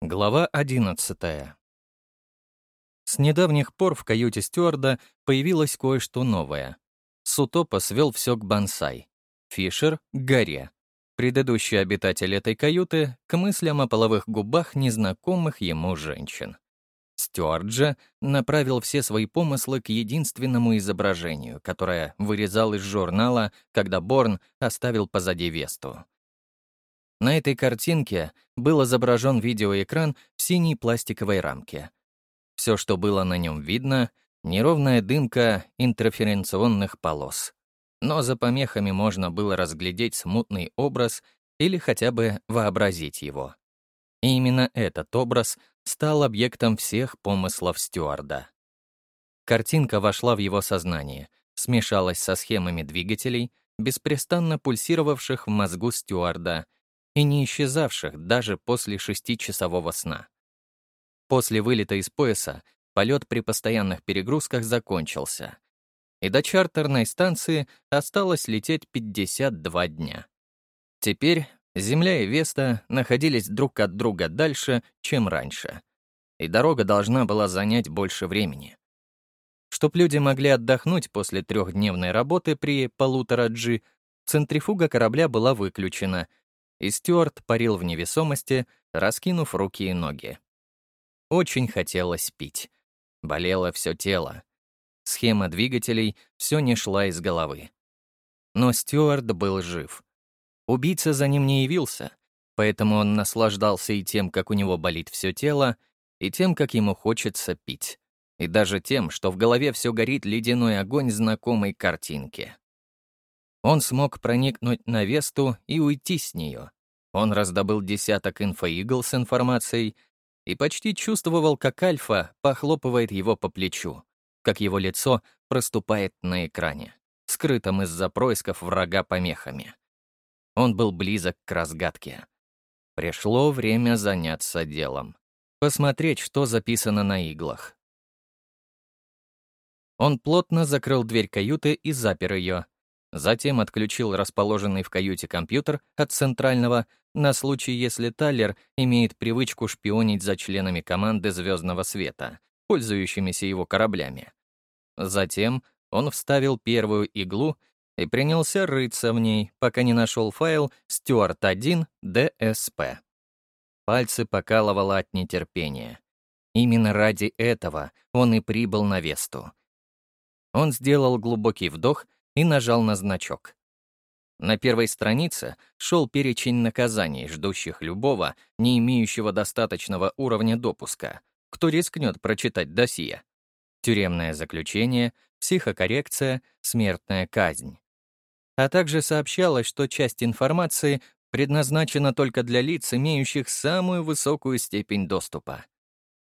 Глава 11 С недавних пор в каюте стюарда появилось кое-что новое. Сутопа свел все к бонсай. Фишер — к горе. Предыдущий обитатель этой каюты — к мыслям о половых губах незнакомых ему женщин. Стюарт же направил все свои помыслы к единственному изображению, которое вырезал из журнала, когда Борн оставил позади Весту. На этой картинке был изображен видеоэкран в синей пластиковой рамке. Все, что было на нем видно — неровная дымка интерференционных полос. Но за помехами можно было разглядеть смутный образ или хотя бы вообразить его. И именно этот образ стал объектом всех помыслов стюарда. Картинка вошла в его сознание, смешалась со схемами двигателей, беспрестанно пульсировавших в мозгу стюарда и не исчезавших даже после шестичасового сна. После вылета из пояса полет при постоянных перегрузках закончился, и до чартерной станции осталось лететь 52 дня. Теперь Земля и Веста находились друг от друга дальше, чем раньше, и дорога должна была занять больше времени. Чтоб люди могли отдохнуть после трехдневной работы при полутора G, центрифуга корабля была выключена, и Стюарт парил в невесомости, раскинув руки и ноги. Очень хотелось пить. Болело все тело. Схема двигателей все не шла из головы. Но Стюарт был жив — Убийца за ним не явился, поэтому он наслаждался и тем, как у него болит все тело, и тем, как ему хочется пить, и даже тем, что в голове все горит ледяной огонь знакомой картинки. Он смог проникнуть на Весту и уйти с нее. Он раздобыл десяток инфоигл с информацией и почти чувствовал, как Альфа похлопывает его по плечу, как его лицо проступает на экране, скрытом из-за происков врага помехами. Он был близок к разгадке. Пришло время заняться делом. Посмотреть, что записано на иглах. Он плотно закрыл дверь каюты и запер ее. Затем отключил расположенный в каюте компьютер от центрального на случай, если Таллер имеет привычку шпионить за членами команды «Звездного света», пользующимися его кораблями. Затем он вставил первую иглу и принялся рыться в ней, пока не нашел файл «Стюарт1 DSP». Пальцы покалывало от нетерпения. Именно ради этого он и прибыл на Весту. Он сделал глубокий вдох и нажал на значок. На первой странице шел перечень наказаний, ждущих любого, не имеющего достаточного уровня допуска, кто рискнет прочитать досье. Тюремное заключение, психокоррекция, смертная казнь а также сообщалось, что часть информации предназначена только для лиц, имеющих самую высокую степень доступа.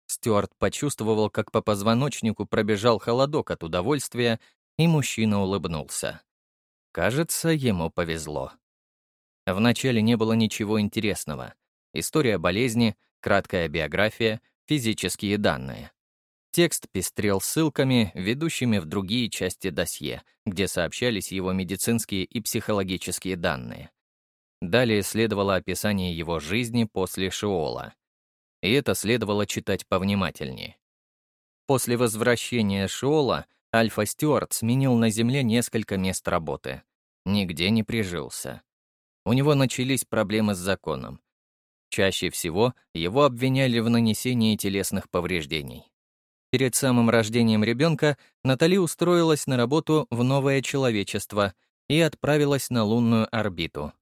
Стюарт почувствовал, как по позвоночнику пробежал холодок от удовольствия, и мужчина улыбнулся. Кажется, ему повезло. Вначале не было ничего интересного. История болезни, краткая биография, физические данные. Текст пестрел ссылками, ведущими в другие части досье, где сообщались его медицинские и психологические данные. Далее следовало описание его жизни после Шиола. И это следовало читать повнимательнее. После возвращения Шиола Альфа Стюарт сменил на Земле несколько мест работы. Нигде не прижился. У него начались проблемы с законом. Чаще всего его обвиняли в нанесении телесных повреждений. Перед самым рождением ребенка Натали устроилась на работу в новое человечество и отправилась на лунную орбиту.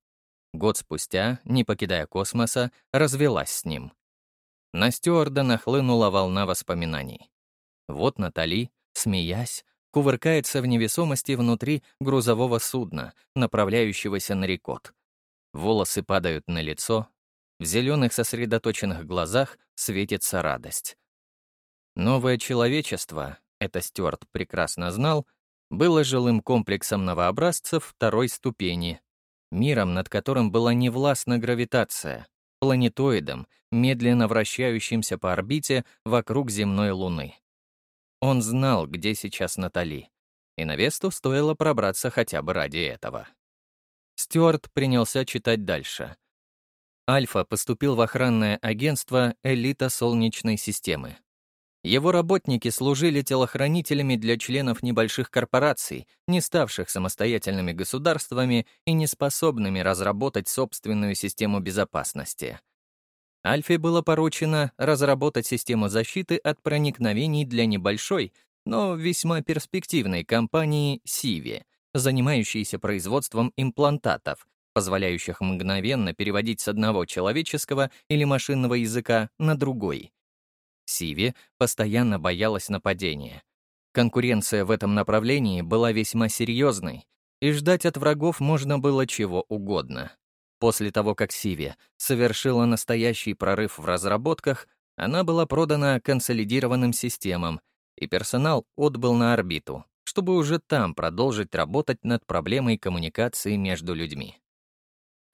Год спустя, не покидая космоса, развелась с ним. На стюарда нахлынула волна воспоминаний. Вот Натали, смеясь, кувыркается в невесомости внутри грузового судна, направляющегося на рекот. Волосы падают на лицо, в зеленых сосредоточенных глазах светится радость. Новое человечество, это Стюарт прекрасно знал, было жилым комплексом новообразцев второй ступени, миром, над которым была невластна гравитация, планетоидом, медленно вращающимся по орбите вокруг земной Луны. Он знал, где сейчас Натали, и на Весту стоило пробраться хотя бы ради этого. Стюарт принялся читать дальше. Альфа поступил в охранное агентство «Элита Солнечной системы». Его работники служили телохранителями для членов небольших корпораций, не ставших самостоятельными государствами и не способными разработать собственную систему безопасности. Альфе было поручено разработать систему защиты от проникновений для небольшой, но весьма перспективной компании Сиви, занимающейся производством имплантатов, позволяющих мгновенно переводить с одного человеческого или машинного языка на другой. Сиви постоянно боялась нападения. Конкуренция в этом направлении была весьма серьезной, и ждать от врагов можно было чего угодно. После того, как Сиви совершила настоящий прорыв в разработках, она была продана консолидированным системам, и персонал отбыл на орбиту, чтобы уже там продолжить работать над проблемой коммуникации между людьми.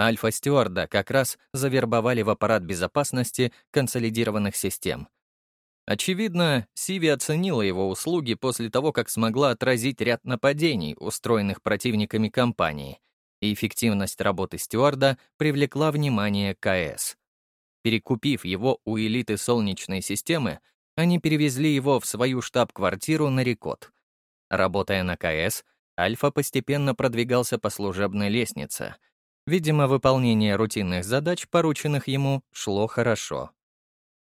Альфа-стюарда как раз завербовали в аппарат безопасности консолидированных систем. Очевидно, Сиви оценила его услуги после того, как смогла отразить ряд нападений, устроенных противниками компании, и эффективность работы стюарда привлекла внимание КС. Перекупив его у элиты Солнечной системы, они перевезли его в свою штаб-квартиру на Рекот. Работая на КС, Альфа постепенно продвигался по служебной лестнице. Видимо, выполнение рутинных задач, порученных ему, шло хорошо.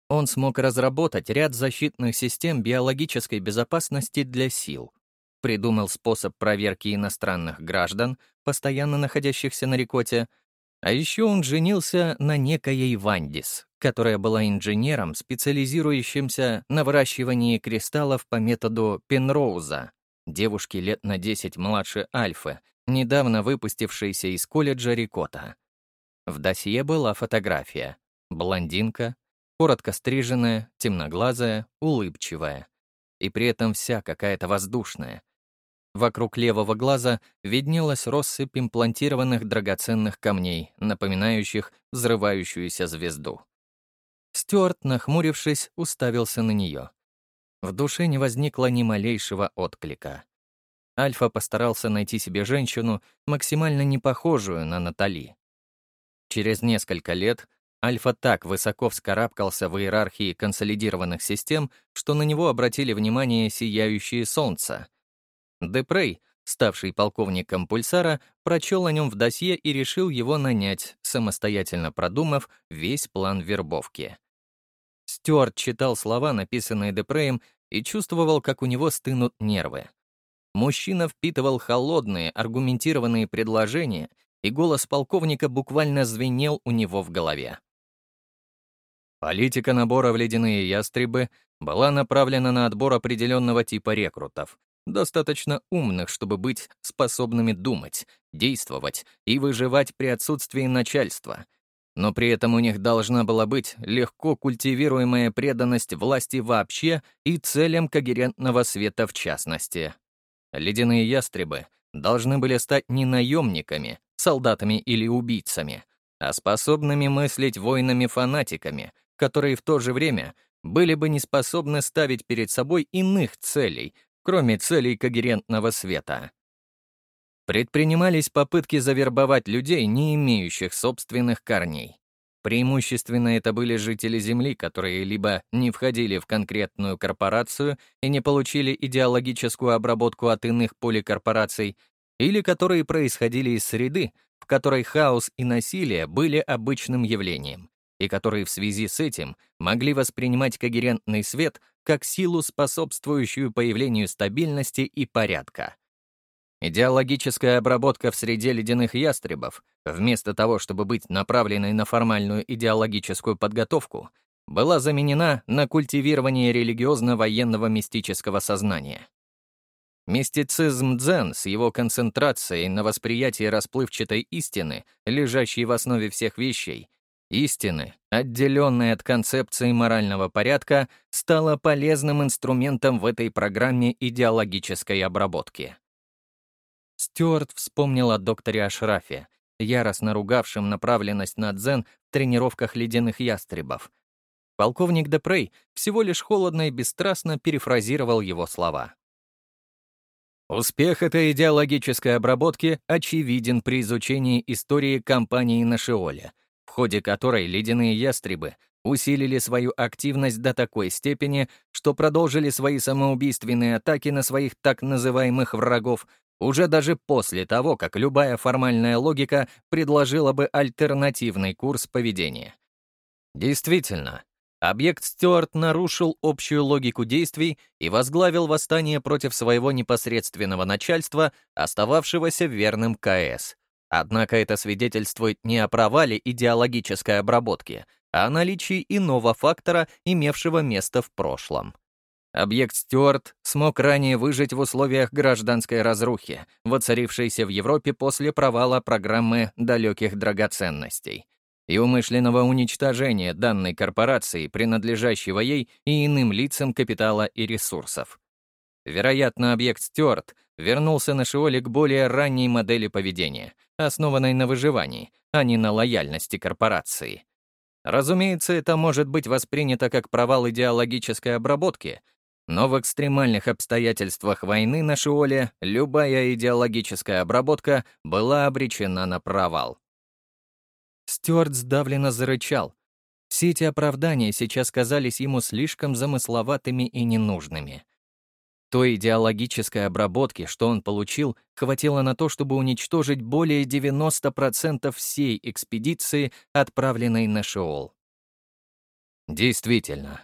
Он смог разработать ряд защитных систем биологической безопасности для сил, придумал способ проверки иностранных граждан, постоянно находящихся на Рикоте, а еще он женился на некоей Вандис, которая была инженером, специализирующимся на выращивании кристаллов по методу Пенроуза, девушки лет на 10 младше Альфы, недавно выпустившейся из колледжа Рикота. В досье была фотография. Блондинка, коротко стриженная, темноглазая, улыбчивая. И при этом вся какая-то воздушная — Вокруг левого глаза виднелась россыпь имплантированных драгоценных камней, напоминающих взрывающуюся звезду. Стюарт, нахмурившись, уставился на нее. В душе не возникло ни малейшего отклика. Альфа постарался найти себе женщину, максимально не похожую на Натали. Через несколько лет Альфа так высоко вскарабкался в иерархии консолидированных систем, что на него обратили внимание сияющие солнца — Депрей, ставший полковником Пульсара, прочел о нем в досье и решил его нанять, самостоятельно продумав весь план вербовки. Стюарт читал слова, написанные Депреем, и чувствовал, как у него стынут нервы. Мужчина впитывал холодные, аргументированные предложения, и голос полковника буквально звенел у него в голове. Политика набора в ледяные ястребы была направлена на отбор определенного типа рекрутов, достаточно умных, чтобы быть способными думать, действовать и выживать при отсутствии начальства. Но при этом у них должна была быть легко культивируемая преданность власти вообще и целям когерентного света в частности. Ледяные ястребы должны были стать не наемниками, солдатами или убийцами, а способными мыслить воинами-фанатиками, которые в то же время были бы не способны ставить перед собой иных целей, кроме целей когерентного света. Предпринимались попытки завербовать людей, не имеющих собственных корней. Преимущественно это были жители Земли, которые либо не входили в конкретную корпорацию и не получили идеологическую обработку от иных поликорпораций, или которые происходили из среды, в которой хаос и насилие были обычным явлением, и которые в связи с этим могли воспринимать когерентный свет как силу, способствующую появлению стабильности и порядка. Идеологическая обработка в среде ледяных ястребов, вместо того, чтобы быть направленной на формальную идеологическую подготовку, была заменена на культивирование религиозно-военного мистического сознания. Мистицизм дзен с его концентрацией на восприятии расплывчатой истины, лежащей в основе всех вещей, истины, отделенной от концепции морального порядка, стала полезным инструментом в этой программе идеологической обработки. Стюарт вспомнил о докторе Ашрафе, яростно ругавшем направленность на дзен в тренировках ледяных ястребов. Полковник Депрей всего лишь холодно и бесстрастно перефразировал его слова. Успех этой идеологической обработки очевиден при изучении истории кампании на Шиоле — в ходе которой ледяные ястребы усилили свою активность до такой степени, что продолжили свои самоубийственные атаки на своих так называемых врагов уже даже после того, как любая формальная логика предложила бы альтернативный курс поведения. Действительно, объект Стюарт нарушил общую логику действий и возглавил восстание против своего непосредственного начальства, остававшегося верным КС. Однако это свидетельствует не о провале идеологической обработки, а о наличии иного фактора, имевшего место в прошлом. Объект Стюарт смог ранее выжить в условиях гражданской разрухи, воцарившейся в Европе после провала программы далеких драгоценностей и умышленного уничтожения данной корпорации, принадлежащего ей и иным лицам капитала и ресурсов. Вероятно, объект Стюарт вернулся на Шиоле к более ранней модели поведения, основанной на выживании, а не на лояльности корпорации. Разумеется, это может быть воспринято как провал идеологической обработки, но в экстремальных обстоятельствах войны на Шиоле любая идеологическая обработка была обречена на провал. Стюарт сдавленно зарычал. Все эти оправдания сейчас казались ему слишком замысловатыми и ненужными. Той идеологической обработки, что он получил, хватило на то, чтобы уничтожить более 90% всей экспедиции, отправленной на Шеол. Действительно,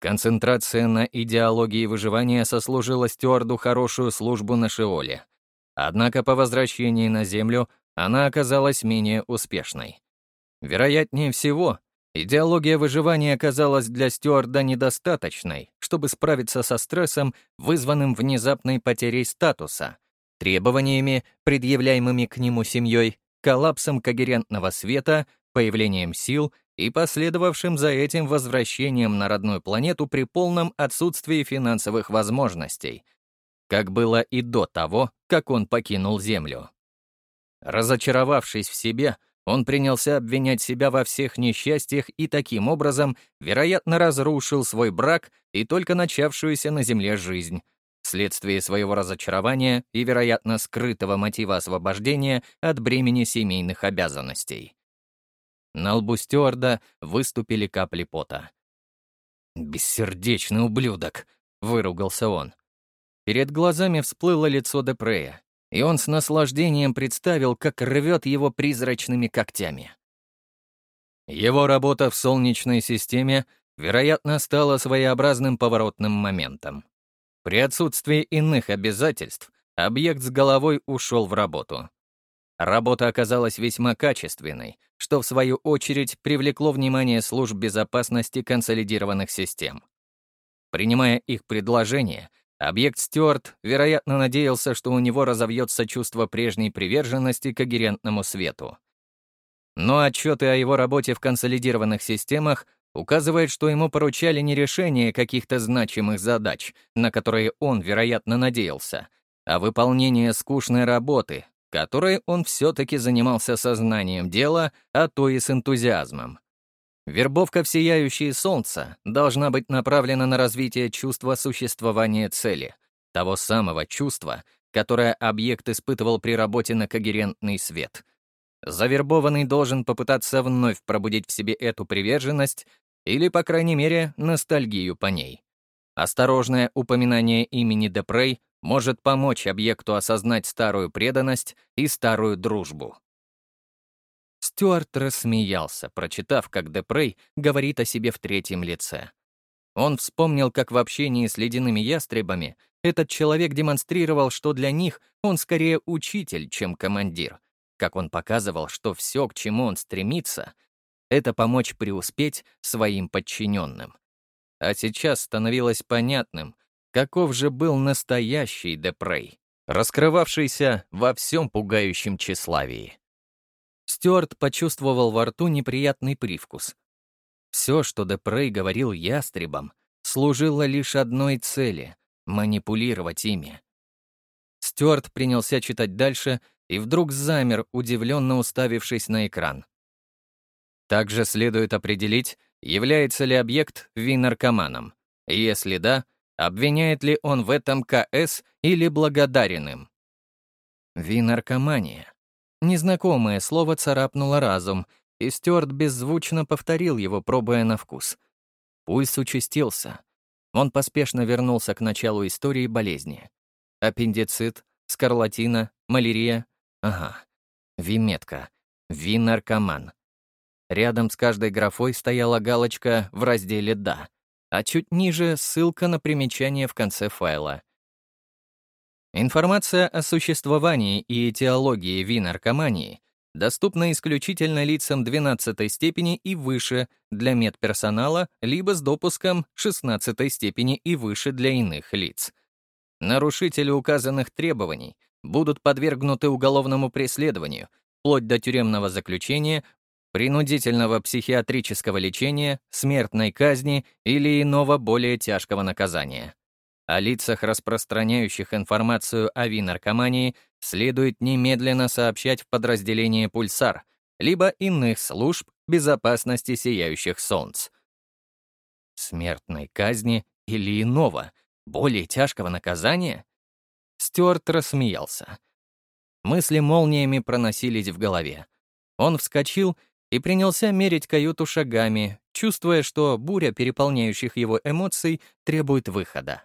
концентрация на идеологии выживания сослужила Стюарду хорошую службу на Шеоле. Однако по возвращении на Землю она оказалась менее успешной. Вероятнее всего, Идеология выживания оказалась для Стюарда недостаточной, чтобы справиться со стрессом, вызванным внезапной потерей статуса, требованиями, предъявляемыми к нему семьей, коллапсом когерентного света, появлением сил и последовавшим за этим возвращением на родную планету при полном отсутствии финансовых возможностей, как было и до того, как он покинул Землю. Разочаровавшись в себе, он принялся обвинять себя во всех несчастьях и таким образом, вероятно, разрушил свой брак и только начавшуюся на земле жизнь, вследствие своего разочарования и, вероятно, скрытого мотива освобождения от бремени семейных обязанностей. На лбу стюарда выступили капли пота. «Бессердечный ублюдок!» — выругался он. Перед глазами всплыло лицо Депрея, и он с наслаждением представил, как рвет его призрачными когтями. Его работа в Солнечной системе, вероятно, стала своеобразным поворотным моментом. При отсутствии иных обязательств объект с головой ушел в работу. Работа оказалась весьма качественной, что, в свою очередь, привлекло внимание служб безопасности консолидированных систем. Принимая их предложение, Объект Стюарт, вероятно, надеялся, что у него разовьется чувство прежней приверженности к когерентному свету. Но отчеты о его работе в консолидированных системах указывают, что ему поручали не решение каких-то значимых задач, на которые он, вероятно, надеялся, а выполнение скучной работы, которой он все-таки занимался сознанием дела, а то и с энтузиазмом. Вербовка в сияющее солнце должна быть направлена на развитие чувства существования цели, того самого чувства, которое объект испытывал при работе на когерентный свет. Завербованный должен попытаться вновь пробудить в себе эту приверженность или, по крайней мере, ностальгию по ней. Осторожное упоминание имени Депрей может помочь объекту осознать старую преданность и старую дружбу. Стюарт рассмеялся, прочитав, как Депрей говорит о себе в третьем лице. Он вспомнил, как в общении с ледяными ястребами этот человек демонстрировал, что для них он скорее учитель, чем командир, как он показывал, что все, к чему он стремится, это помочь преуспеть своим подчиненным. А сейчас становилось понятным, каков же был настоящий Депрей, раскрывавшийся во всем пугающем тщеславии. Стюарт почувствовал во рту неприятный привкус. Все, что Депрей говорил ястребам, служило лишь одной цели — манипулировать ими. Стюарт принялся читать дальше и вдруг замер, удивленно уставившись на экран. Также следует определить, является ли объект винаркоманом. Если да, обвиняет ли он в этом КС или благодарен им. Винаркомания. Незнакомое слово царапнуло разум, и Стюарт беззвучно повторил его, пробуя на вкус. Пульс участился. Он поспешно вернулся к началу истории болезни. Аппендицит, скарлатина, малярия. Ага. Виметка. Винаркоман. Рядом с каждой графой стояла галочка в разделе «Да», а чуть ниже — ссылка на примечание в конце файла. Информация о существовании и этиологии винаркомании доступна исключительно лицам 12 степени и выше для медперсонала, либо с допуском 16 степени и выше для иных лиц. Нарушители указанных требований будут подвергнуты уголовному преследованию, вплоть до тюремного заключения, принудительного психиатрического лечения, смертной казни или иного более тяжкого наказания. О лицах, распространяющих информацию о винаркомании, следует немедленно сообщать в подразделение «Пульсар», либо иных служб безопасности сияющих солнц. Смертной казни или иного, более тяжкого наказания? Стюарт рассмеялся. Мысли молниями проносились в голове. Он вскочил и принялся мерить каюту шагами, чувствуя, что буря переполняющих его эмоций требует выхода.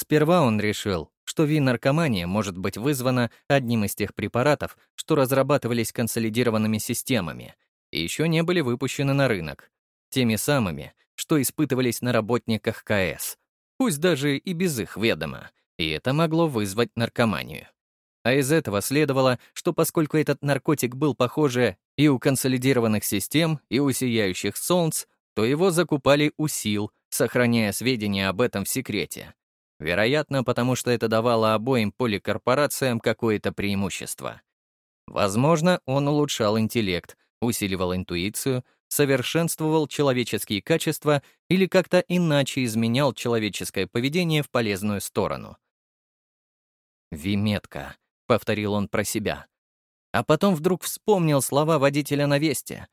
Сперва он решил, что вин-наркомания может быть вызвана одним из тех препаратов, что разрабатывались консолидированными системами и еще не были выпущены на рынок, теми самыми, что испытывались на работниках КС, пусть даже и без их ведома, и это могло вызвать наркоманию. А из этого следовало, что поскольку этот наркотик был, похоже, и у консолидированных систем, и у сияющих солнц, то его закупали у сил, сохраняя сведения об этом в секрете. Вероятно, потому что это давало обоим поликорпорациям какое-то преимущество. Возможно, он улучшал интеллект, усиливал интуицию, совершенствовал человеческие качества или как-то иначе изменял человеческое поведение в полезную сторону. «Виметка», — повторил он про себя. А потом вдруг вспомнил слова водителя на весте.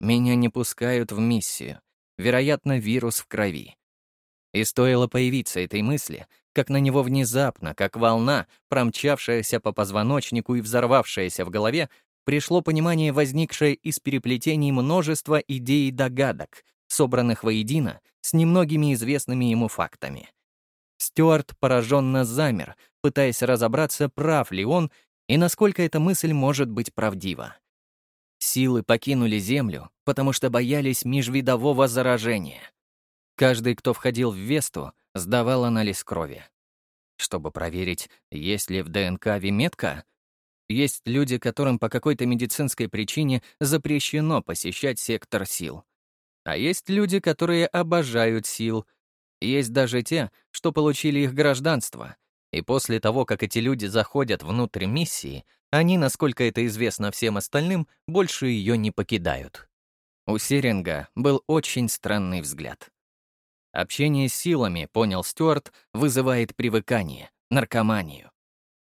«Меня не пускают в миссию. Вероятно, вирус в крови. И стоило появиться этой мысли, как на него внезапно, как волна, промчавшаяся по позвоночнику и взорвавшаяся в голове, пришло понимание, возникшее из переплетений множества идей и догадок, собранных воедино с немногими известными ему фактами. Стюарт пораженно замер, пытаясь разобраться, прав ли он и насколько эта мысль может быть правдива. Силы покинули Землю, потому что боялись межвидового заражения. Каждый, кто входил в Весту, сдавал анализ крови. Чтобы проверить, есть ли в ДНК виметка, есть люди, которым по какой-то медицинской причине запрещено посещать сектор сил. А есть люди, которые обожают сил. Есть даже те, что получили их гражданство. И после того, как эти люди заходят внутрь миссии, они, насколько это известно всем остальным, больше ее не покидают. У Серинга был очень странный взгляд. Общение с силами, понял Стюарт, вызывает привыкание, наркоманию.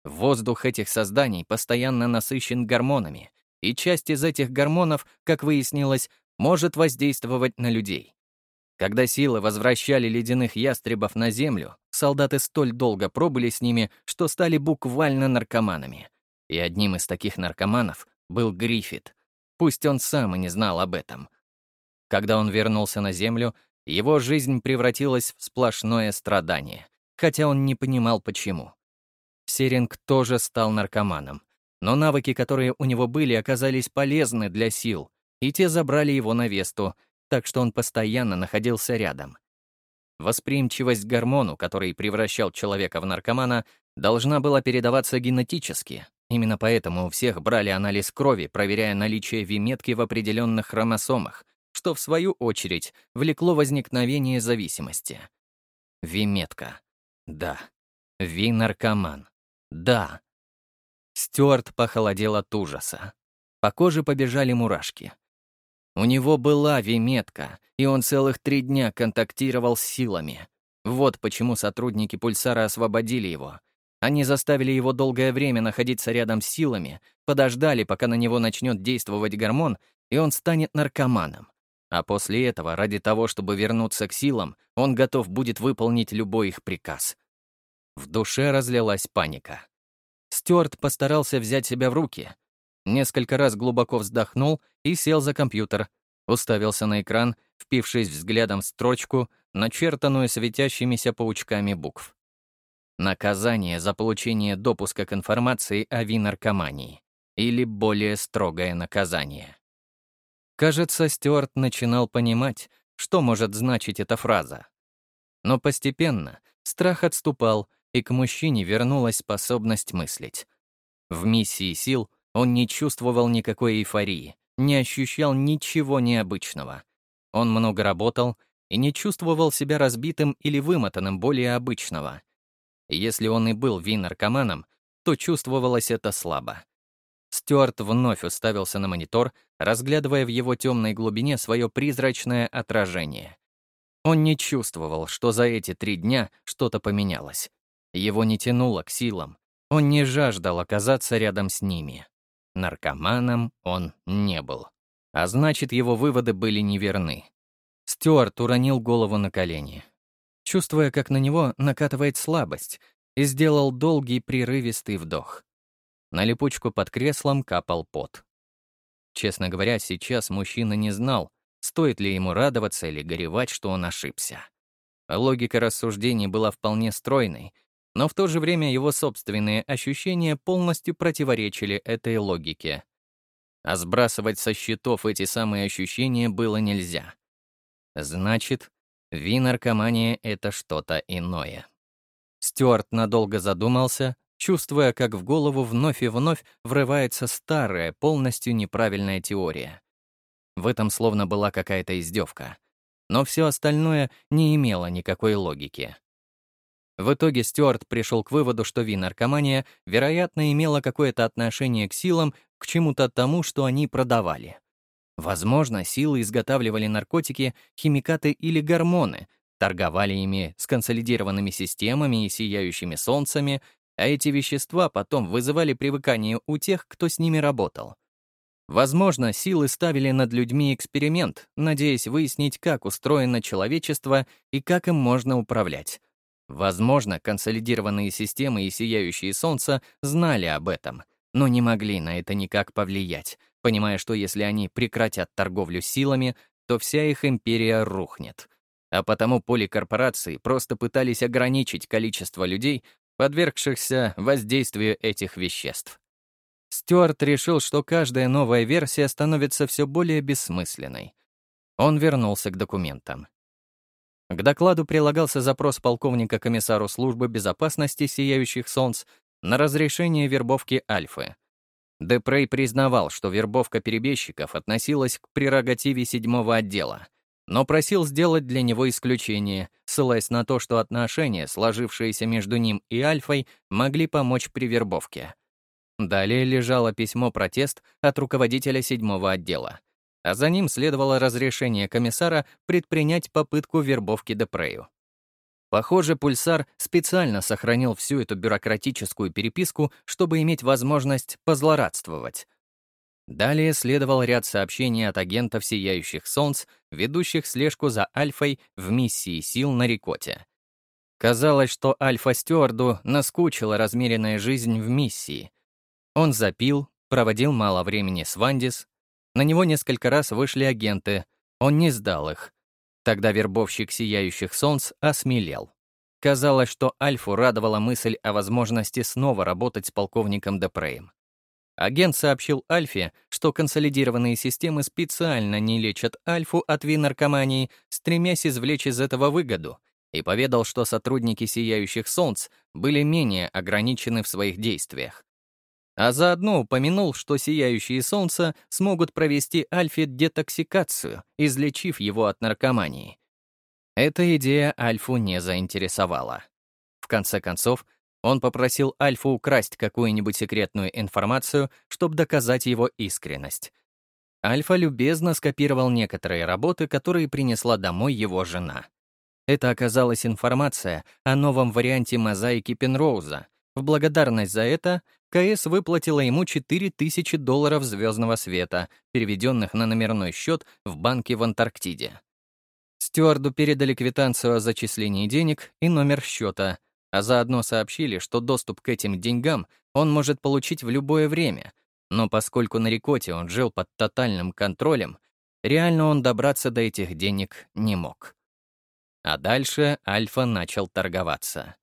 Воздух этих созданий постоянно насыщен гормонами, и часть из этих гормонов, как выяснилось, может воздействовать на людей. Когда силы возвращали ледяных ястребов на Землю, солдаты столь долго пробыли с ними, что стали буквально наркоманами. И одним из таких наркоманов был Гриффит. Пусть он сам и не знал об этом. Когда он вернулся на Землю, его жизнь превратилась в сплошное страдание, хотя он не понимал, почему. Серинг тоже стал наркоманом, но навыки, которые у него были, оказались полезны для сил, и те забрали его на Весту, так что он постоянно находился рядом. Восприимчивость к гормону, который превращал человека в наркомана, должна была передаваться генетически. Именно поэтому у всех брали анализ крови, проверяя наличие виметки в определенных хромосомах, что, в свою очередь, влекло возникновение зависимости. Виметка. Да. Ви-наркоман. Да. Стюарт похолодел от ужаса. По коже побежали мурашки. У него была виметка, и он целых три дня контактировал с силами. Вот почему сотрудники Пульсара освободили его. Они заставили его долгое время находиться рядом с силами, подождали, пока на него начнет действовать гормон, и он станет наркоманом. А после этого, ради того, чтобы вернуться к силам, он готов будет выполнить любой их приказ. В душе разлилась паника. Стюарт постарался взять себя в руки. несколько раз глубоко вздохнул и сел за компьютер, уставился на экран, впившись взглядом в строчку, начертанную светящимися паучками букв. Наказание за получение допуска к информации о винаркомании или более строгое наказание. Кажется, Стюарт начинал понимать, что может значить эта фраза. Но постепенно страх отступал, и к мужчине вернулась способность мыслить. В миссии сил он не чувствовал никакой эйфории, не ощущал ничего необычного. Он много работал и не чувствовал себя разбитым или вымотанным более обычного. Если он и был вин-наркоманом, то чувствовалось это слабо. Стюарт вновь уставился на монитор, разглядывая в его темной глубине свое призрачное отражение. Он не чувствовал, что за эти три дня что-то поменялось. Его не тянуло к силам. Он не жаждал оказаться рядом с ними. Наркоманом он не был. А значит, его выводы были неверны. Стюарт уронил голову на колени. Чувствуя, как на него накатывает слабость, и сделал долгий прерывистый вдох. На липучку под креслом капал пот. Честно говоря, сейчас мужчина не знал, стоит ли ему радоваться или горевать, что он ошибся. Логика рассуждений была вполне стройной, но в то же время его собственные ощущения полностью противоречили этой логике. А сбрасывать со счетов эти самые ощущения было нельзя. Значит, винаркомания — это что-то иное. Стюарт надолго задумался, чувствуя, как в голову вновь и вновь врывается старая, полностью неправильная теория. В этом словно была какая-то издевка. Но все остальное не имело никакой логики. В итоге Стюарт пришел к выводу, что винаркомания, вероятно, имела какое-то отношение к силам, к чему-то тому, что они продавали. Возможно, силы изготавливали наркотики, химикаты или гормоны, торговали ими с консолидированными системами и сияющими солнцами, а эти вещества потом вызывали привыкание у тех, кто с ними работал. Возможно, силы ставили над людьми эксперимент, надеясь выяснить, как устроено человечество и как им можно управлять. Возможно, консолидированные системы и сияющие солнца знали об этом, но не могли на это никак повлиять, понимая, что если они прекратят торговлю силами, то вся их империя рухнет. А потому поликорпорации просто пытались ограничить количество людей, подвергшихся воздействию этих веществ. Стюарт решил, что каждая новая версия становится все более бессмысленной. Он вернулся к документам. К докладу прилагался запрос полковника комиссару службы безопасности Сияющих Солнц на разрешение вербовки Альфы. Депрей признавал, что вербовка перебежчиков относилась к прерогативе седьмого отдела — но просил сделать для него исключение, ссылаясь на то, что отношения, сложившиеся между ним и Альфой, могли помочь при вербовке. Далее лежало письмо-протест от руководителя седьмого отдела, а за ним следовало разрешение комиссара предпринять попытку вербовки Депрею. Похоже, Пульсар специально сохранил всю эту бюрократическую переписку, чтобы иметь возможность позлорадствовать, Далее следовал ряд сообщений от агентов «Сияющих солнц», ведущих слежку за Альфой в миссии сил на Рикоте. Казалось, что Альфа-стюарду наскучила размеренная жизнь в миссии. Он запил, проводил мало времени с Вандис. На него несколько раз вышли агенты, он не сдал их. Тогда вербовщик «Сияющих солнц» осмелел. Казалось, что Альфу радовала мысль о возможности снова работать с полковником Депреем. Агент сообщил Альфе, что консолидированные системы специально не лечат Альфу от винаркомании, стремясь извлечь из этого выгоду, и поведал, что сотрудники Сияющих Солнц были менее ограничены в своих действиях. А заодно упомянул, что Сияющие Солнца смогут провести Альфе детоксикацию, излечив его от наркомании. Эта идея Альфу не заинтересовала. В конце концов, он попросил Альфу украсть какую-нибудь секретную информацию, чтобы доказать его искренность. Альфа любезно скопировал некоторые работы, которые принесла домой его жена. Это оказалась информация о новом варианте мозаики Пенроуза. В благодарность за это КС выплатила ему 4000 долларов звездного света, переведенных на номерной счет в банке в Антарктиде. Стюарду передали квитанцию о зачислении денег и номер счета — а заодно сообщили, что доступ к этим деньгам он может получить в любое время, Но поскольку на Рикоте он жил под тотальным контролем, реально он добраться до этих денег не мог. А дальше Альфа начал торговаться.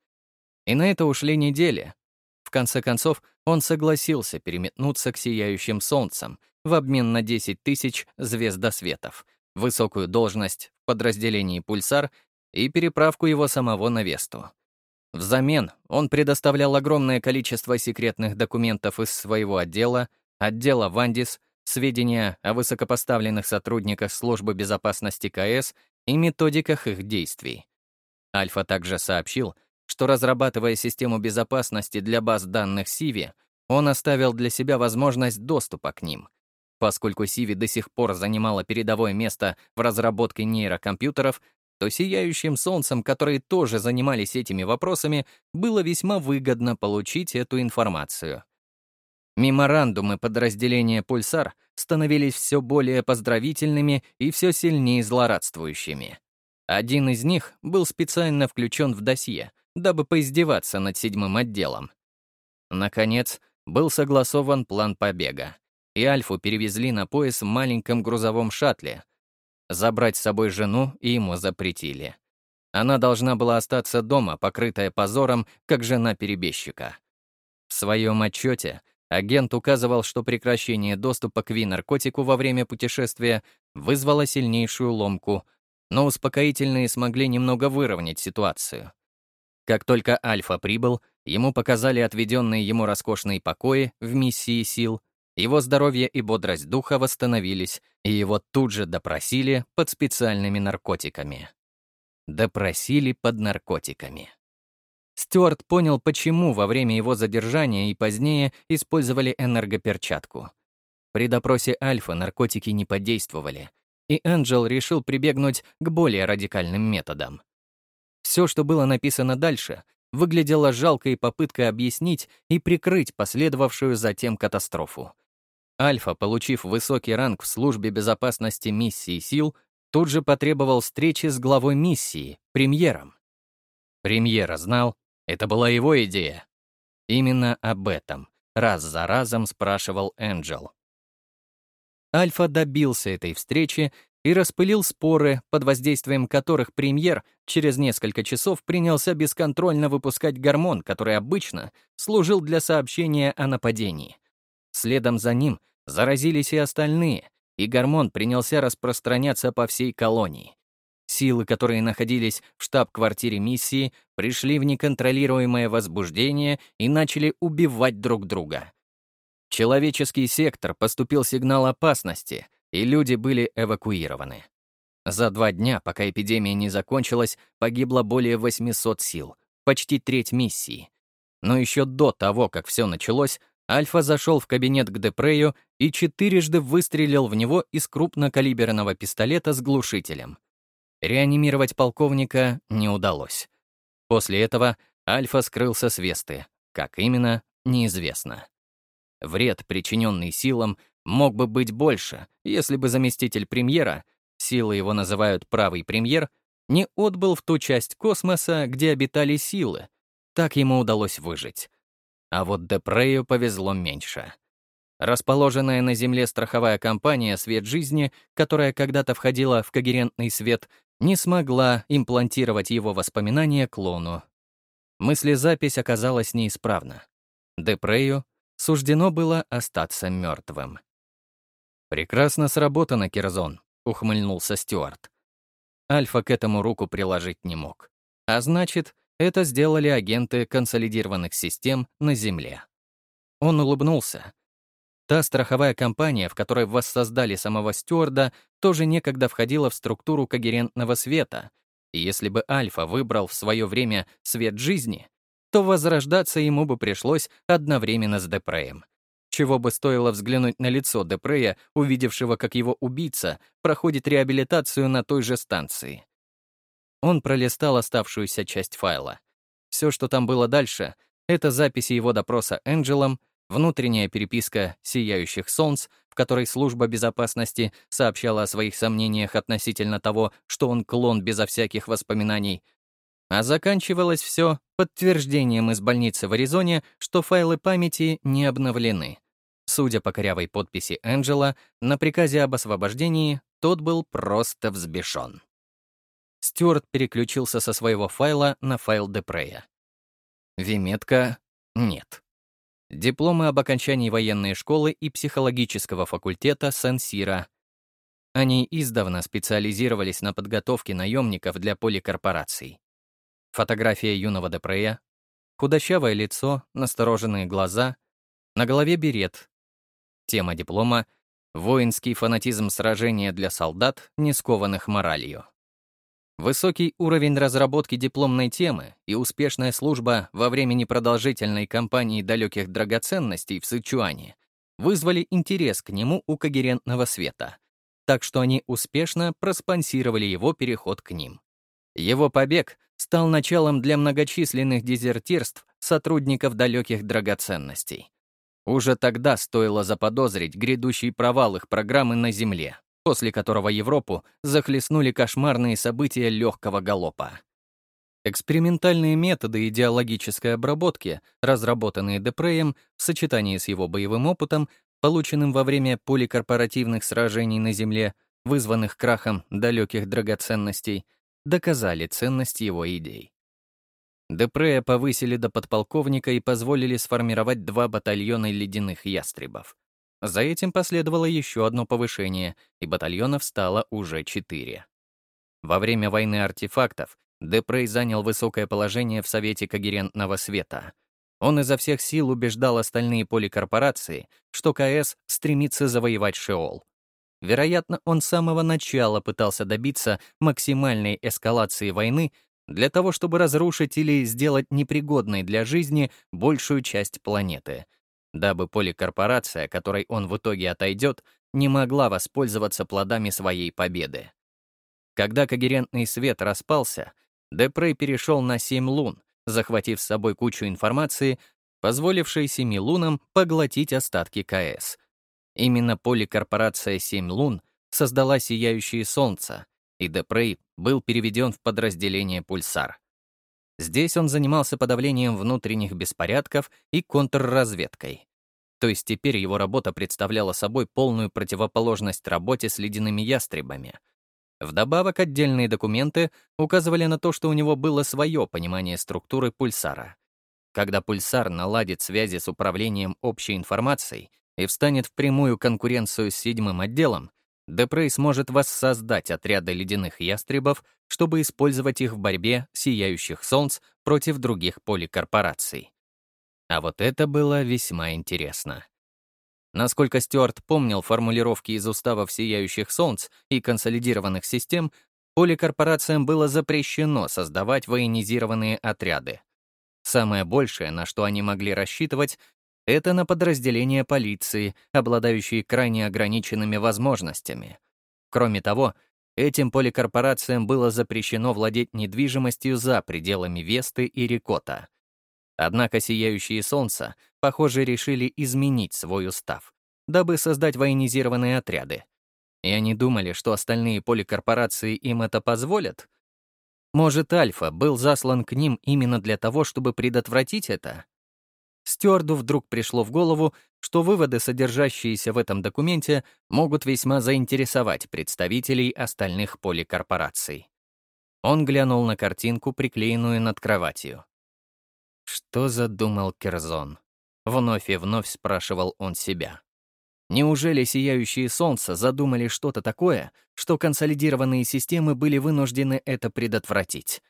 И на это ушли недели. В конце концов, он согласился переметнуться к сияющим солнцам в обмен на 10 тысяч звездосветов, высокую должность в подразделении «Пульсар» и переправку его самого на Весту. Взамен он предоставлял огромное количество секретных документов из своего отдела, отдела «Вандис», сведения о высокопоставленных сотрудниках службы безопасности КС и методиках их действий. Альфа также сообщил, что, разрабатывая систему безопасности для баз данных Сиви, он оставил для себя возможность доступа к ним. Поскольку Сиви до сих пор занимала передовое место в разработке нейрокомпьютеров, то сияющим солнцем, которые тоже занимались этими вопросами, было весьма выгодно получить эту информацию. Меморандумы подразделения «Пульсар» становились все более поздравительными и все сильнее злорадствующими. Один из них был специально включен в досье, дабы поиздеваться над седьмым отделом. Наконец, был согласован план побега, и Альфу перевезли на пояс в маленьком грузовом шаттле — Забрать с собой жену ему запретили. Она должна была остаться дома, покрытая позором, как жена перебежчика. В своем отчете агент указывал, что прекращение доступа к Ви-наркотику во время путешествия вызвало сильнейшую ломку, но успокоительные смогли немного выровнять ситуацию. Как только Альфа прибыл, ему показали отведенные ему роскошные покои в миссии сил — его здоровье и бодрость духа восстановились, и его тут же допросили под специальными наркотиками. Допросили под наркотиками. Стюарт понял, почему во время его задержания и позднее использовали энергоперчатку. При допросе Альфа наркотики не подействовали, и Энджел решил прибегнуть к более радикальным методам. Все, что было написано дальше, выглядело жалкой попыткой объяснить и прикрыть последовавшую затем катастрофу. Альфа, получив высокий ранг в службе безопасности миссии сил, тут же потребовал встречи с главой миссии, премьером. Премьера знал, это была его идея. Именно об этом раз за разом спрашивал Энджел. Альфа добился этой встречи и распылил споры, под воздействием которых премьер через несколько часов принялся бесконтрольно выпускать гормон, который обычно служил для сообщения о нападении. Следом за ним заразились и остальные, и гормон принялся распространяться по всей колонии. Силы, которые находились в штаб-квартире миссии, пришли в неконтролируемое возбуждение и начали убивать друг друга. Человеческий сектор поступил сигнал опасности, и люди были эвакуированы. За два дня, пока эпидемия не закончилась, погибло более 800 сил, почти треть миссии. Но еще до того, как все началось, Альфа зашел в кабинет к Депрею и четырежды выстрелил в него из крупнокалиберного пистолета с глушителем. Реанимировать полковника не удалось. После этого Альфа скрылся с Весты. Как именно, неизвестно. Вред, причиненный силам, мог бы быть больше, если бы заместитель премьера, силы его называют правый премьер, не отбыл в ту часть космоса, где обитали силы. Так ему удалось выжить. А вот Депрею повезло меньше. Расположенная на Земле страховая компания «Свет жизни», которая когда-то входила в когерентный свет, не смогла имплантировать его воспоминания клону. Мыслезапись оказалась неисправна. Депрею суждено было остаться мертвым. «Прекрасно сработано, Кирзон», — ухмыльнулся Стюарт. Альфа к этому руку приложить не мог. А значит, это сделали агенты консолидированных систем на Земле. Он улыбнулся. Та страховая компания, в которой воссоздали самого Стюарда, тоже некогда входила в структуру когерентного света, и если бы Альфа выбрал в свое время свет жизни, то возрождаться ему бы пришлось одновременно с Депреем. Чего бы стоило взглянуть на лицо Депрея, увидевшего, как его убийца проходит реабилитацию на той же станции. Он пролистал оставшуюся часть файла. Все, что там было дальше, это записи его допроса Энджелом, внутренняя переписка «Сияющих солнц», в которой служба безопасности сообщала о своих сомнениях относительно того, что он клон безо всяких воспоминаний, а заканчивалось все подтверждением из больницы в Аризоне, что файлы памяти не обновлены. Судя по корявой подписи Энджела, на приказе об освобождении тот был просто взбешен. Стюарт переключился со своего файла на файл Депрея. Виметка — нет. Дипломы об окончании военной школы и психологического факультета Сен-Сира. Они издавна специализировались на подготовке наемников для поликорпораций. Фотография юного Депрея, худощавое лицо, настороженные глаза, на голове берет. Тема диплома — воинский фанатизм сражения для солдат, не скованных моралью. Высокий уровень разработки дипломной темы и успешная служба во время непродолжительной кампании далеких драгоценностей в Сычуане вызвали интерес к нему у когерентного света, так что они успешно проспонсировали его переход к ним. Его побег стал началом для многочисленных дезертирств сотрудников далеких драгоценностей. Уже тогда стоило заподозрить грядущий провал их программы на Земле после которого Европу захлестнули кошмарные события легкого галопа. Экспериментальные методы идеологической обработки, разработанные Депреем в сочетании с его боевым опытом, полученным во время поликорпоративных сражений на Земле, вызванных крахом далеких драгоценностей, доказали ценность его идей. Депрея повысили до подполковника и позволили сформировать два батальона ледяных ястребов. За этим последовало еще одно повышение, и батальонов стало уже четыре. Во время войны артефактов Депрей занял высокое положение в Совете Когерентного Света. Он изо всех сил убеждал остальные поликорпорации, что КС стремится завоевать Шеол. Вероятно, он с самого начала пытался добиться максимальной эскалации войны для того, чтобы разрушить или сделать непригодной для жизни большую часть планеты, дабы поликорпорация, которой он в итоге отойдет, не могла воспользоваться плодами своей победы. Когда когерентный свет распался, Депрей перешел на семь лун, захватив с собой кучу информации, позволившей семи лунам поглотить остатки КС. Именно поликорпорация «Семь лун» создала сияющие солнца, и Депрей был переведен в подразделение «Пульсар». Здесь он занимался подавлением внутренних беспорядков и контрразведкой. То есть теперь его работа представляла собой полную противоположность работе с ледяными ястребами. Вдобавок, отдельные документы указывали на то, что у него было свое понимание структуры пульсара. Когда пульсар наладит связи с управлением общей информацией и встанет в прямую конкуренцию с седьмым отделом, Депрей сможет воссоздать отряды ледяных ястребов, чтобы использовать их в борьбе сияющих солнц против других поликорпораций. А вот это было весьма интересно. Насколько Стюарт помнил формулировки из уставов сияющих солнц и консолидированных систем, поликорпорациям было запрещено создавать военизированные отряды. Самое большее, на что они могли рассчитывать, это на подразделения полиции, обладающие крайне ограниченными возможностями. Кроме того, этим поликорпорациям было запрещено владеть недвижимостью за пределами Весты и Рикота. Однако сияющие солнца, похоже, решили изменить свой устав, дабы создать военизированные отряды. И они думали, что остальные поликорпорации им это позволят? Может, Альфа был заслан к ним именно для того, чтобы предотвратить это? Стюарду вдруг пришло в голову, что выводы, содержащиеся в этом документе, могут весьма заинтересовать представителей остальных поликорпораций. Он глянул на картинку, приклеенную над кроватью. Что задумал Керзон? Вновь и вновь спрашивал он себя. Неужели сияющие солнца задумали что-то такое, что консолидированные системы были вынуждены это предотвратить?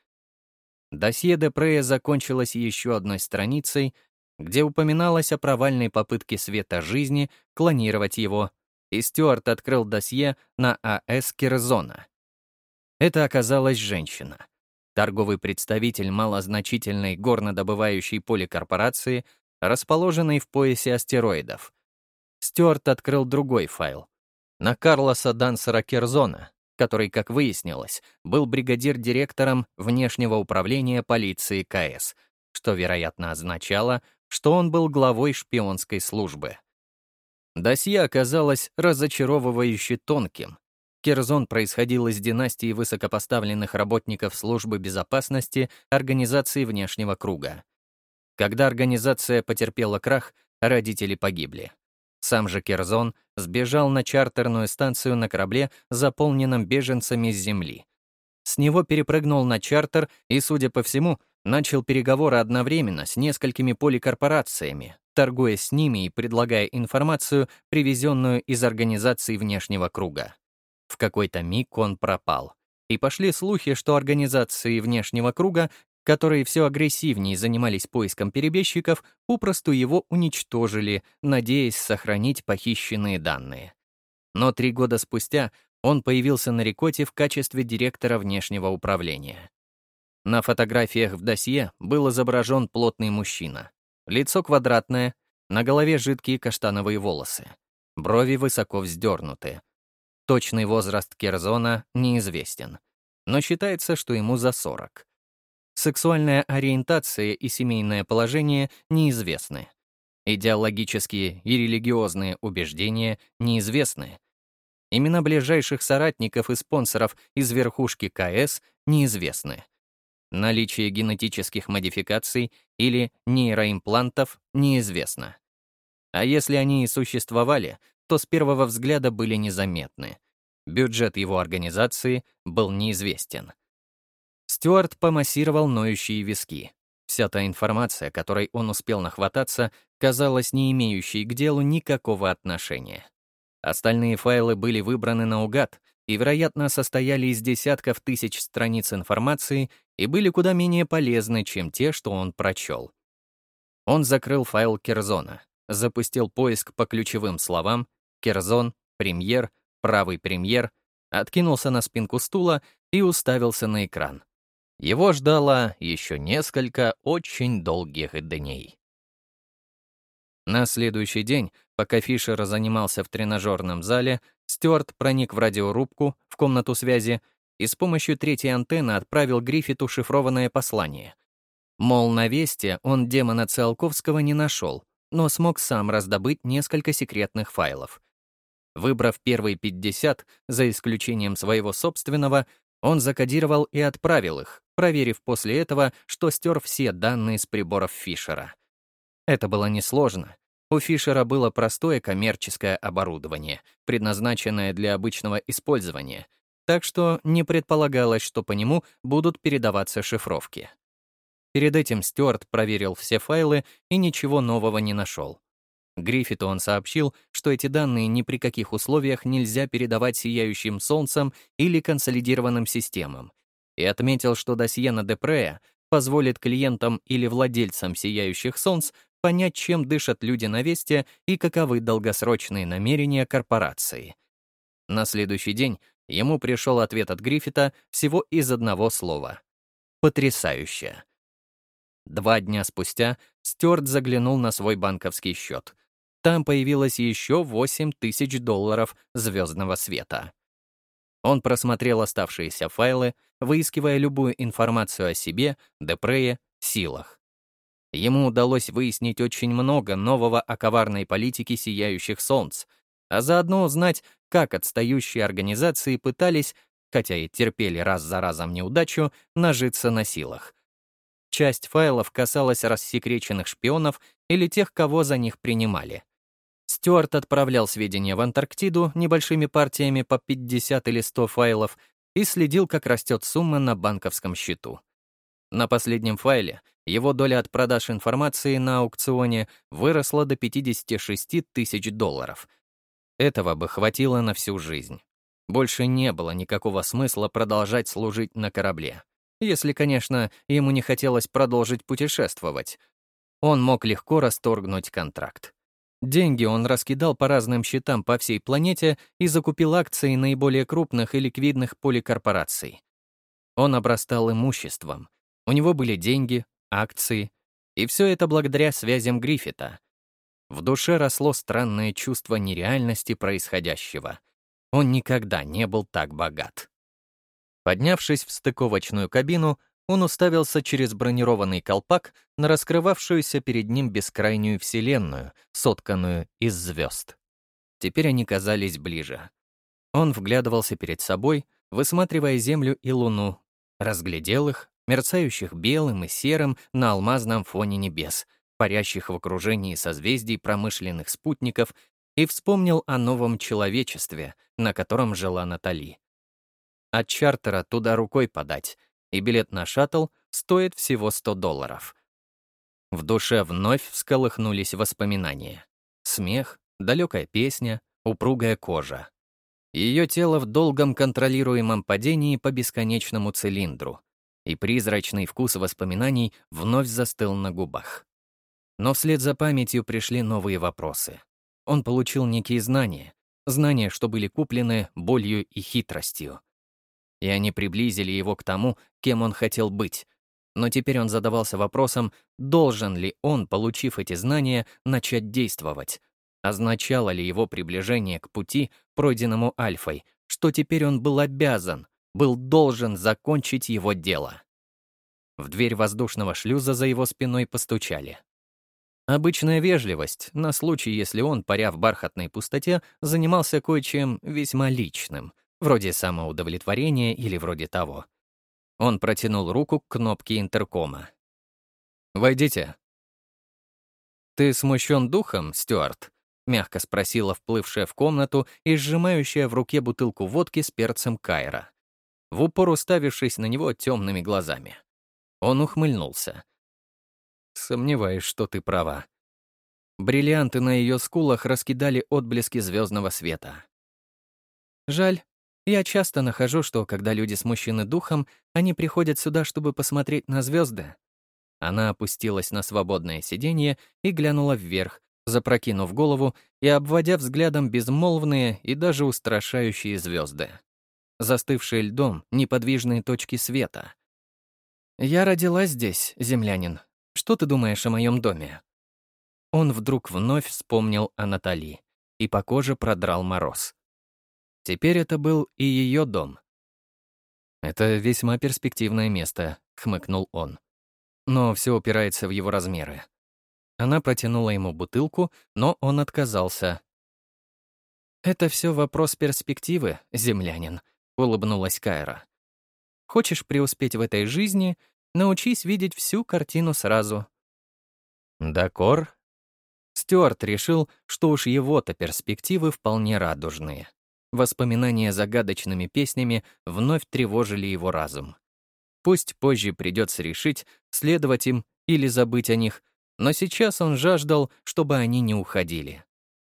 Досье Депрея закончилось еще одной страницей, где упоминалось о провальной попытке света жизни клонировать его, и Стюарт открыл досье на А.С. Керзона. Это оказалась женщина. Торговый представитель малозначительной горнодобывающей поликорпорации, расположенной в поясе астероидов. Стюарт открыл другой файл. На Карлоса Дансера Керзона, который, как выяснилось, был бригадир-директором внешнего управления полиции КС, что, вероятно, означало, что он был главой шпионской службы. Досье оказалось разочаровывающе тонким. Керзон происходил из династии высокопоставленных работников службы безопасности Организации внешнего круга. Когда организация потерпела крах, родители погибли. Сам же Керзон сбежал на чартерную станцию на корабле, заполненном беженцами с Земли. С него перепрыгнул на чартер и, судя по всему, начал переговоры одновременно с несколькими поликорпорациями, торгуя с ними и предлагая информацию, привезенную из организации внешнего круга. В какой-то миг он пропал. И пошли слухи, что организации внешнего круга, которые все агрессивнее занимались поиском перебежчиков, попросту его уничтожили, надеясь сохранить похищенные данные. Но три года спустя он появился на Рикоте в качестве директора внешнего управления. На фотографиях в досье был изображен плотный мужчина. Лицо квадратное, на голове жидкие каштановые волосы. Брови высоко вздернуты. Точный возраст Керзона неизвестен, но считается, что ему за 40. Сексуальная ориентация и семейное положение неизвестны. Идеологические и религиозные убеждения неизвестны. Имена ближайших соратников и спонсоров из верхушки КС неизвестны. Наличие генетических модификаций или нейроимплантов неизвестно. А если они и существовали, то с первого взгляда были незаметны. Бюджет его организации был неизвестен. Стюарт помассировал ноющие виски. Вся та информация, которой он успел нахвататься, казалась не имеющей к делу никакого отношения. Остальные файлы были выбраны наугад и, вероятно, состояли из десятков тысяч страниц информации и были куда менее полезны, чем те, что он прочел. Он закрыл файл Керзона, запустил поиск по ключевым словам «Керзон», «Премьер», «Правый премьер», откинулся на спинку стула и уставился на экран. Его ждало еще несколько очень долгих дней. На следующий день, пока Фишер занимался в тренажерном зале, Стюарт проник в радиорубку, в комнату связи, и с помощью третьей антенны отправил Гриффиту шифрованное послание. Мол, на Весте он демона Циолковского не нашел, но смог сам раздобыть несколько секретных файлов. Выбрав первые 50, за исключением своего собственного, он закодировал и отправил их, проверив после этого, что стер все данные с приборов Фишера. Это было несложно. У Фишера было простое коммерческое оборудование, предназначенное для обычного использования, так что не предполагалось, что по нему будут передаваться шифровки. Перед этим Стюарт проверил все файлы и ничего нового не нашел. Гриффиту он сообщил, что эти данные ни при каких условиях нельзя передавать сияющим солнцем или консолидированным системам, и отметил, что досье на Депрея позволит клиентам или владельцам сияющих солнц понять, чем дышат люди на Весте и каковы долгосрочные намерения корпорации. На следующий день ему пришел ответ от Гриффита всего из одного слова. «Потрясающе». Два дня спустя Стюарт заглянул на свой банковский счет. Там появилось еще 8 тысяч долларов звездного света. Он просмотрел оставшиеся файлы, выискивая любую информацию о себе, Депрее, силах. Ему удалось выяснить очень много нового о коварной политике сияющих солнц, а заодно узнать, как отстающие организации пытались, хотя и терпели раз за разом неудачу, нажиться на силах. Часть файлов касалась рассекреченных шпионов или тех, кого за них принимали. Стюарт отправлял сведения в Антарктиду небольшими партиями по 50 или 100 файлов и следил, как растет сумма на банковском счету. На последнем файле его доля от продаж информации на аукционе выросла до 56 тысяч долларов. Этого бы хватило на всю жизнь. Больше не было никакого смысла продолжать служить на корабле. Если, конечно, ему не хотелось продолжить путешествовать. Он мог легко расторгнуть контракт. Деньги он раскидал по разным счетам по всей планете и закупил акции наиболее крупных и ликвидных поликорпораций. Он обрастал имуществом, у него были деньги, акции, и все это благодаря связям Гриффита. В душе росло странное чувство нереальности происходящего. Он никогда не был так богат. Поднявшись в стыковочную кабину, он уставился через бронированный колпак на раскрывавшуюся перед ним бескрайнюю вселенную, сотканную из звезд. Теперь они казались ближе. Он вглядывался перед собой, высматривая Землю и Луну, разглядел их, мерцающих белым и серым на алмазном фоне небес, парящих в окружении созвездий промышленных спутников и вспомнил о новом человечестве, на котором жила Натали. От чартера туда рукой подать, и билет на шаттл стоит всего 100 долларов. В душе вновь всколыхнулись воспоминания. Смех, далекая песня, упругая кожа. Ее тело в долгом контролируемом падении по бесконечному цилиндру, и призрачный вкус воспоминаний вновь застыл на губах. Но вслед за памятью пришли новые вопросы. Он получил некие знания, знания, что были куплены болью и хитростью. И они приблизили его к тому, кем он хотел быть. Но теперь он задавался вопросом, должен ли он, получив эти знания, начать действовать, Означало ли его приближение к пути, пройденному Альфой, что теперь он был обязан, был должен закончить его дело? В дверь воздушного шлюза за его спиной постучали. Обычная вежливость, на случай, если он, паря в бархатной пустоте, занимался кое-чем весьма личным, вроде самоудовлетворения или вроде того. Он протянул руку к кнопке интеркома. «Войдите». «Ты смущен духом, Стюарт?» — мягко спросила вплывшая в комнату и сжимающая в руке бутылку водки с перцем Кайра, в упор уставившись на него темными глазами. Он ухмыльнулся. «Сомневаюсь, что ты права». Бриллианты на ее скулах раскидали отблески звездного света. «Жаль. Я часто нахожу, что, когда люди смущены духом, они приходят сюда, чтобы посмотреть на звезды. Она опустилась на свободное сиденье и глянула вверх, запрокинув голову и обводя взглядом безмолвные и даже устрашающие звезды. Застывшие льдом неподвижные точки света. «Я родилась здесь, землянин. Что ты думаешь о моем доме?» Он вдруг вновь вспомнил о Натали, и по коже продрал мороз. Теперь это был и ее дом. «Это весьма перспективное место», — хмыкнул он. «Но все упирается в его размеры. Она протянула ему бутылку, но он отказался. «Это все вопрос перспективы, землянин», — улыбнулась Кайра. «Хочешь преуспеть в этой жизни, научись видеть всю картину сразу». «Дакор?» Стюарт решил, что уж его-то перспективы вполне радужные. Воспоминания загадочными песнями вновь тревожили его разум. Пусть позже придется решить, следовать им или забыть о них — но сейчас он жаждал, чтобы они не уходили.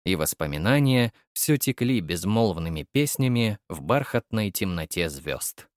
И воспоминания все текли безмолвными песнями в бархатной темноте звезд.